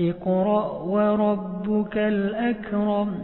اقْرَأْ وَرَبُّكَ الْأَكْرَمُ.